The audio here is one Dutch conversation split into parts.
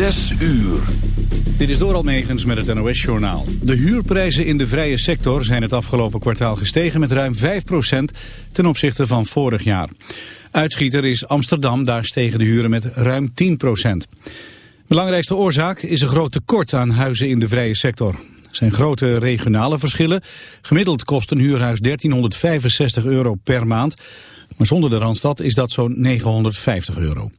Zes uur. Dit is Doral Megens met het NOS-journaal. De huurprijzen in de vrije sector zijn het afgelopen kwartaal gestegen met ruim 5% ten opzichte van vorig jaar. Uitschieter is Amsterdam, daar stegen de huren met ruim 10%. Belangrijkste oorzaak is een groot tekort aan huizen in de vrije sector. Er zijn grote regionale verschillen. Gemiddeld kost een huurhuis 1365 euro per maand. Maar zonder de Randstad is dat zo'n 950 euro.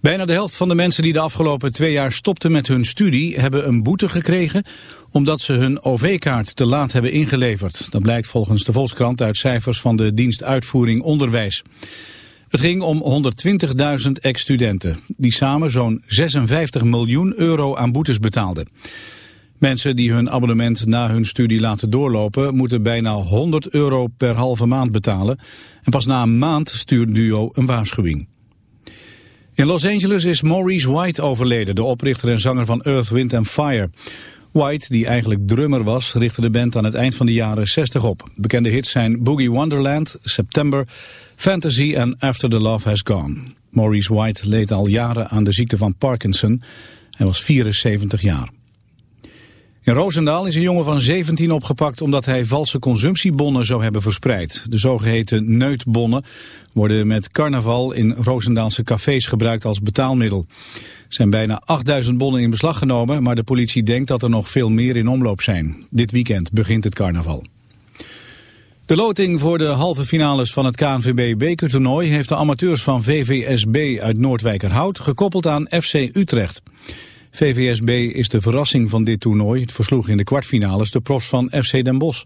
Bijna de helft van de mensen die de afgelopen twee jaar stopten met hun studie hebben een boete gekregen omdat ze hun OV-kaart te laat hebben ingeleverd. Dat blijkt volgens de Volkskrant uit cijfers van de dienst Uitvoering Onderwijs. Het ging om 120.000 ex-studenten die samen zo'n 56 miljoen euro aan boetes betaalden. Mensen die hun abonnement na hun studie laten doorlopen moeten bijna 100 euro per halve maand betalen. En pas na een maand stuurt Duo een waarschuwing. In Los Angeles is Maurice White overleden, de oprichter en zanger van Earth, Wind Fire. White, die eigenlijk drummer was, richtte de band aan het eind van de jaren 60 op. Bekende hits zijn Boogie Wonderland, September, Fantasy en After the Love Has Gone. Maurice White leed al jaren aan de ziekte van Parkinson. Hij was 74 jaar. In Roosendaal is een jongen van 17 opgepakt omdat hij valse consumptiebonnen zou hebben verspreid. De zogeheten neutbonnen worden met carnaval in Roosendaalse cafés gebruikt als betaalmiddel. Er zijn bijna 8000 bonnen in beslag genomen, maar de politie denkt dat er nog veel meer in omloop zijn. Dit weekend begint het carnaval. De loting voor de halve finales van het KNVB-bekertoernooi heeft de amateurs van VVSB uit Noordwijkerhout gekoppeld aan FC Utrecht. VVSB is de verrassing van dit toernooi. Het versloeg in de kwartfinales de profs van FC Den Bosch.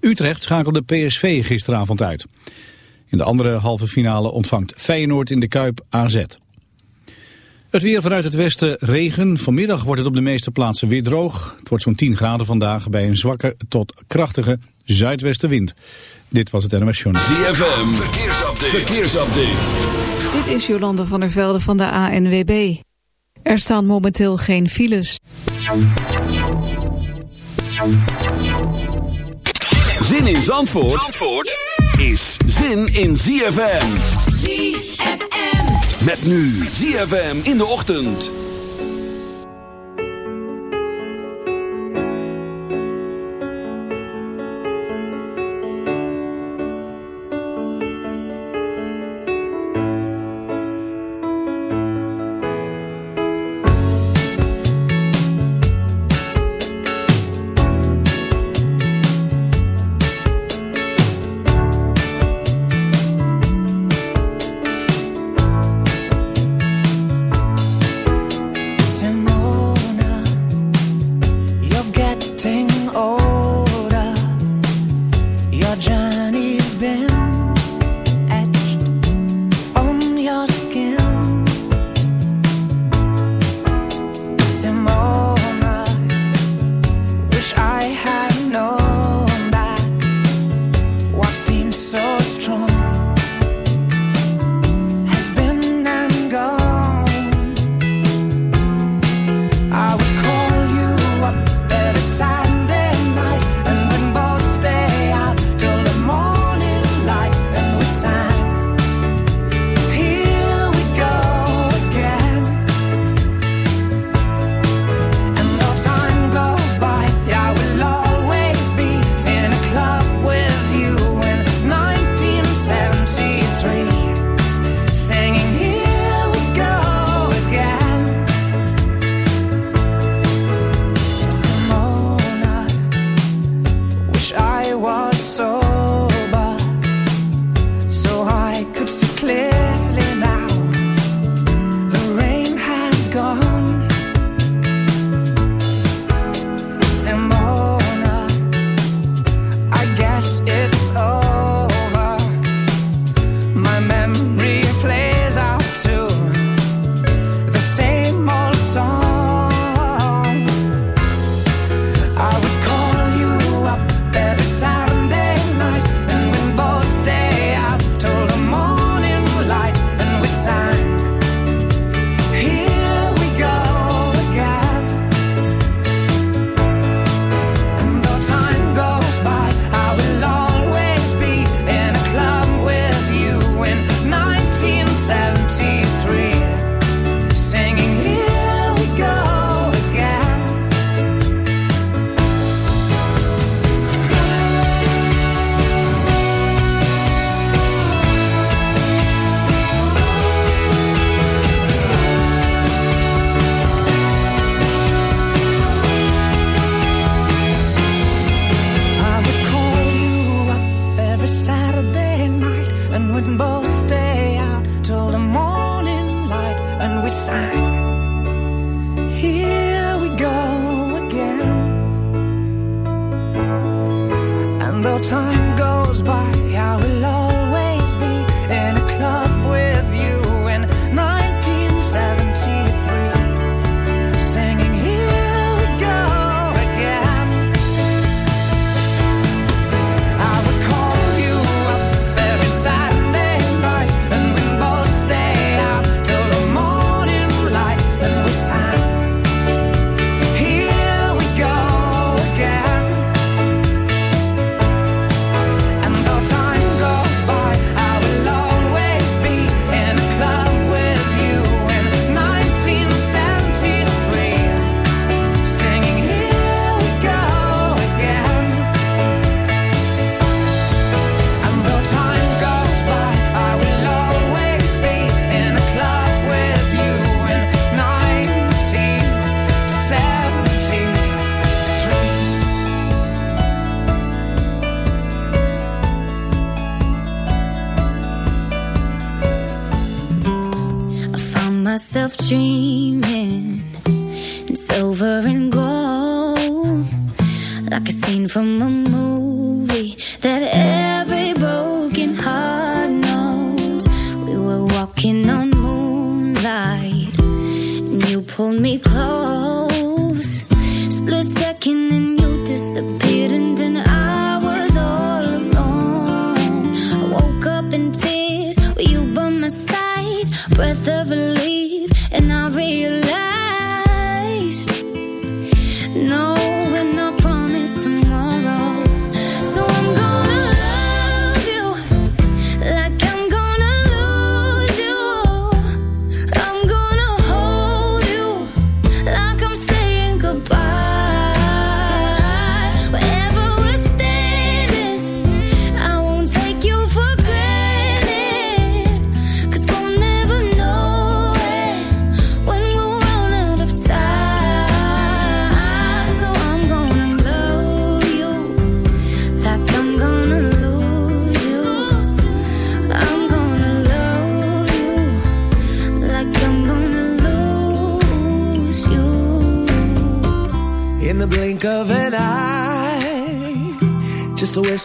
Utrecht schakelde PSV gisteravond uit. In de andere halve finale ontvangt Feyenoord in de Kuip AZ. Het weer vanuit het westen regen. Vanmiddag wordt het op de meeste plaatsen weer droog. Het wordt zo'n 10 graden vandaag bij een zwakke tot krachtige zuidwestenwind. Dit was het NMS Journal. ZFM, verkeersupdate. verkeersupdate. Dit is Jolande van der Velde van de ANWB. Er staan momenteel geen files. Zin in Zandvoort, Zandvoort is zin in ZFM. ZFM. Met nu ZFM in de ochtend.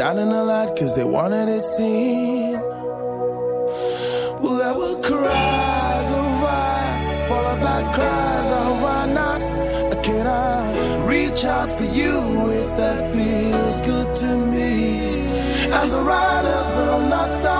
Shining a light cause they wanted it seen. Well, there were cries of why, followed by cries of why not? Can I reach out for you if that feels good to me? And the riders will not stop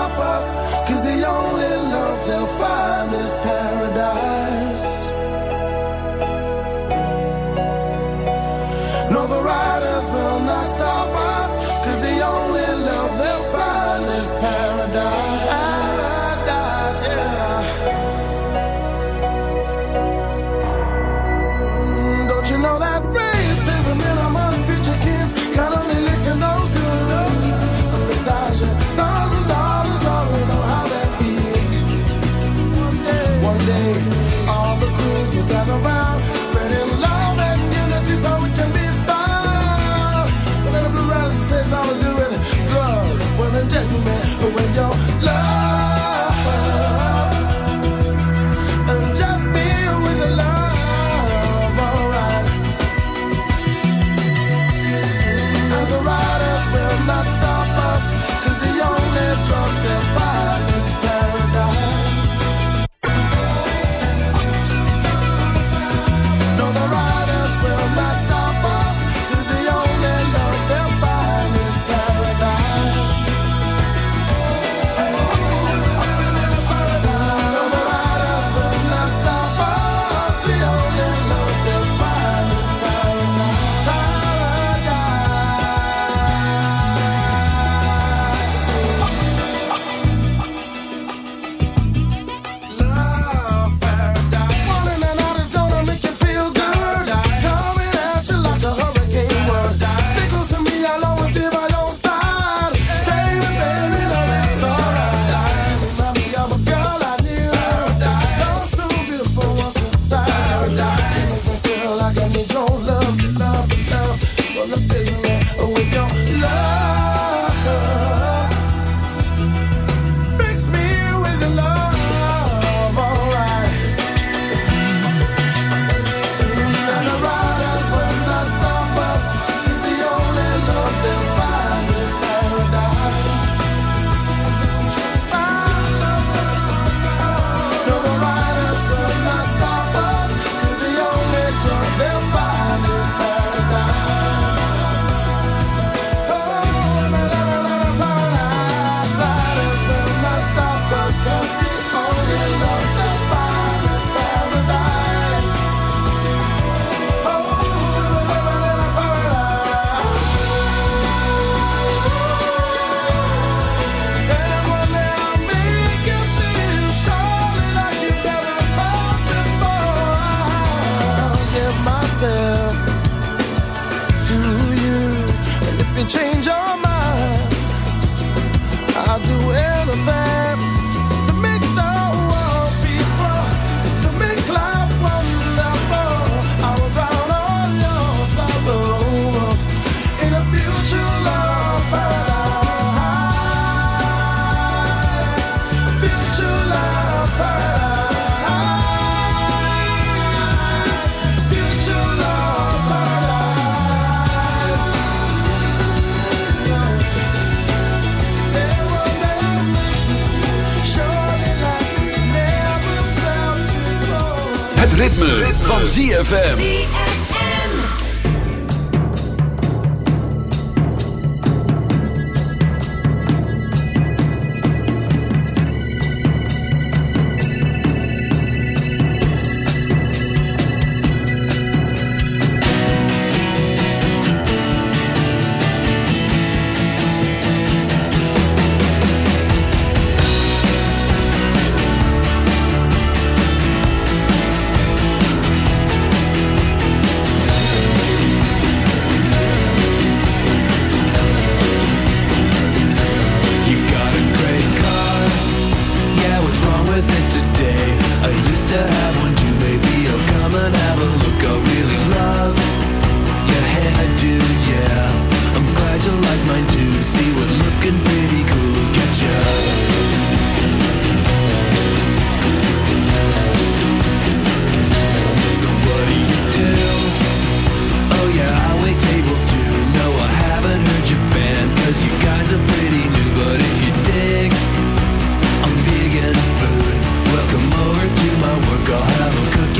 ZFM.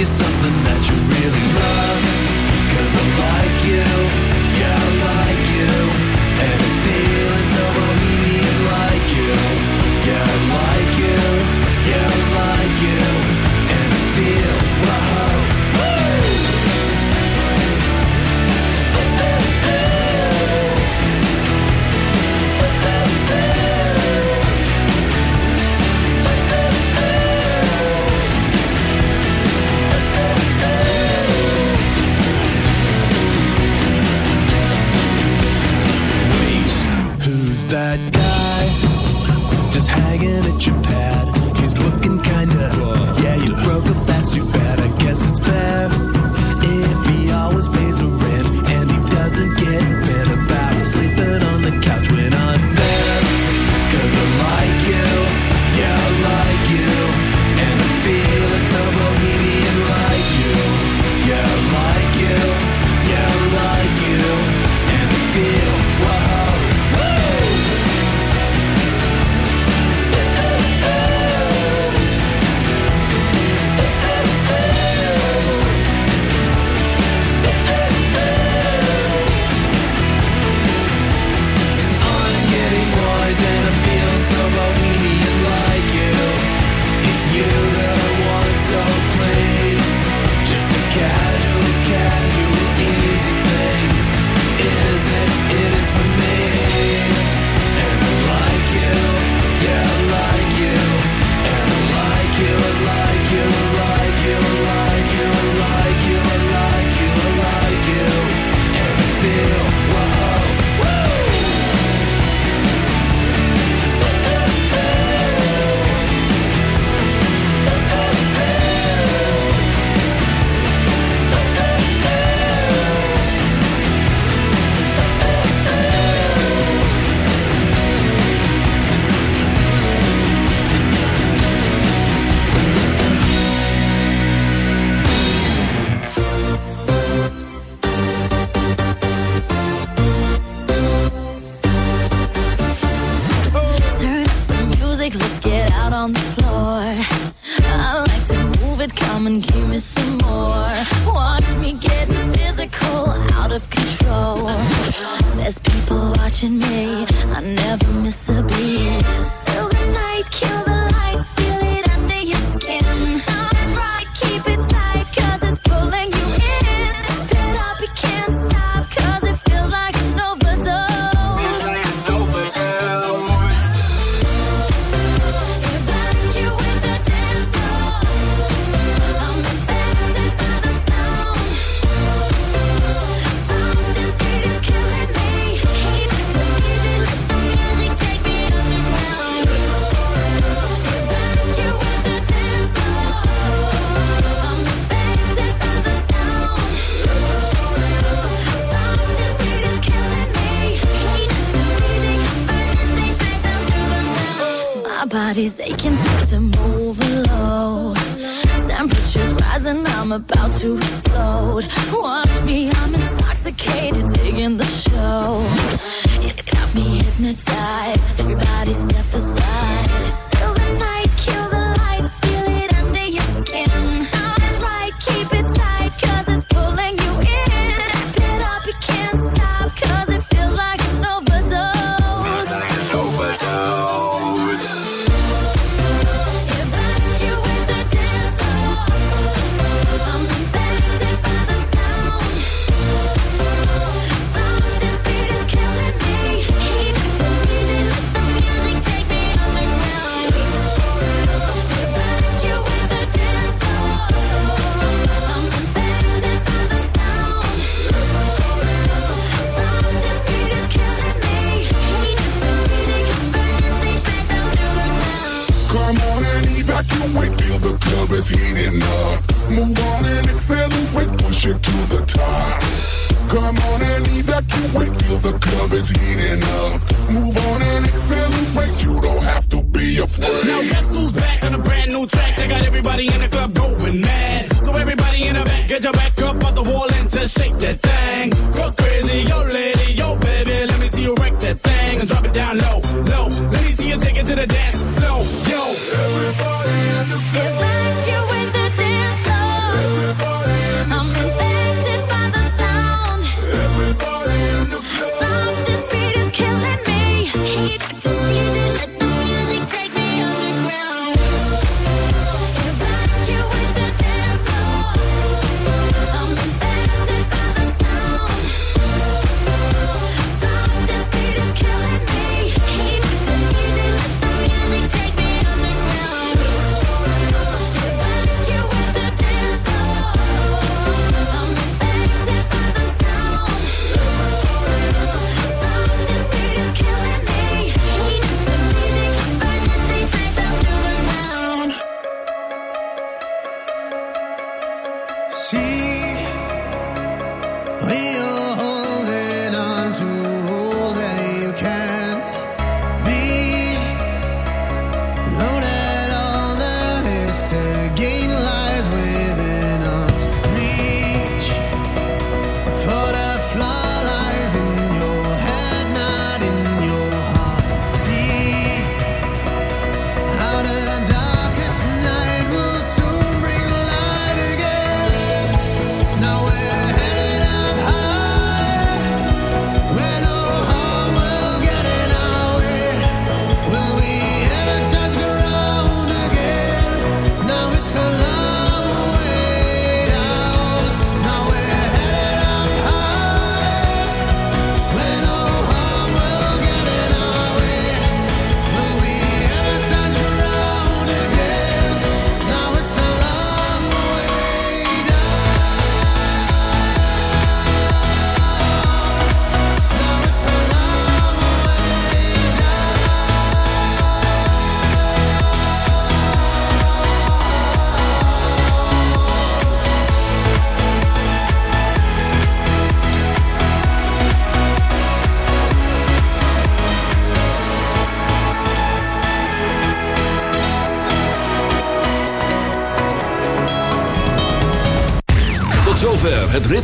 You something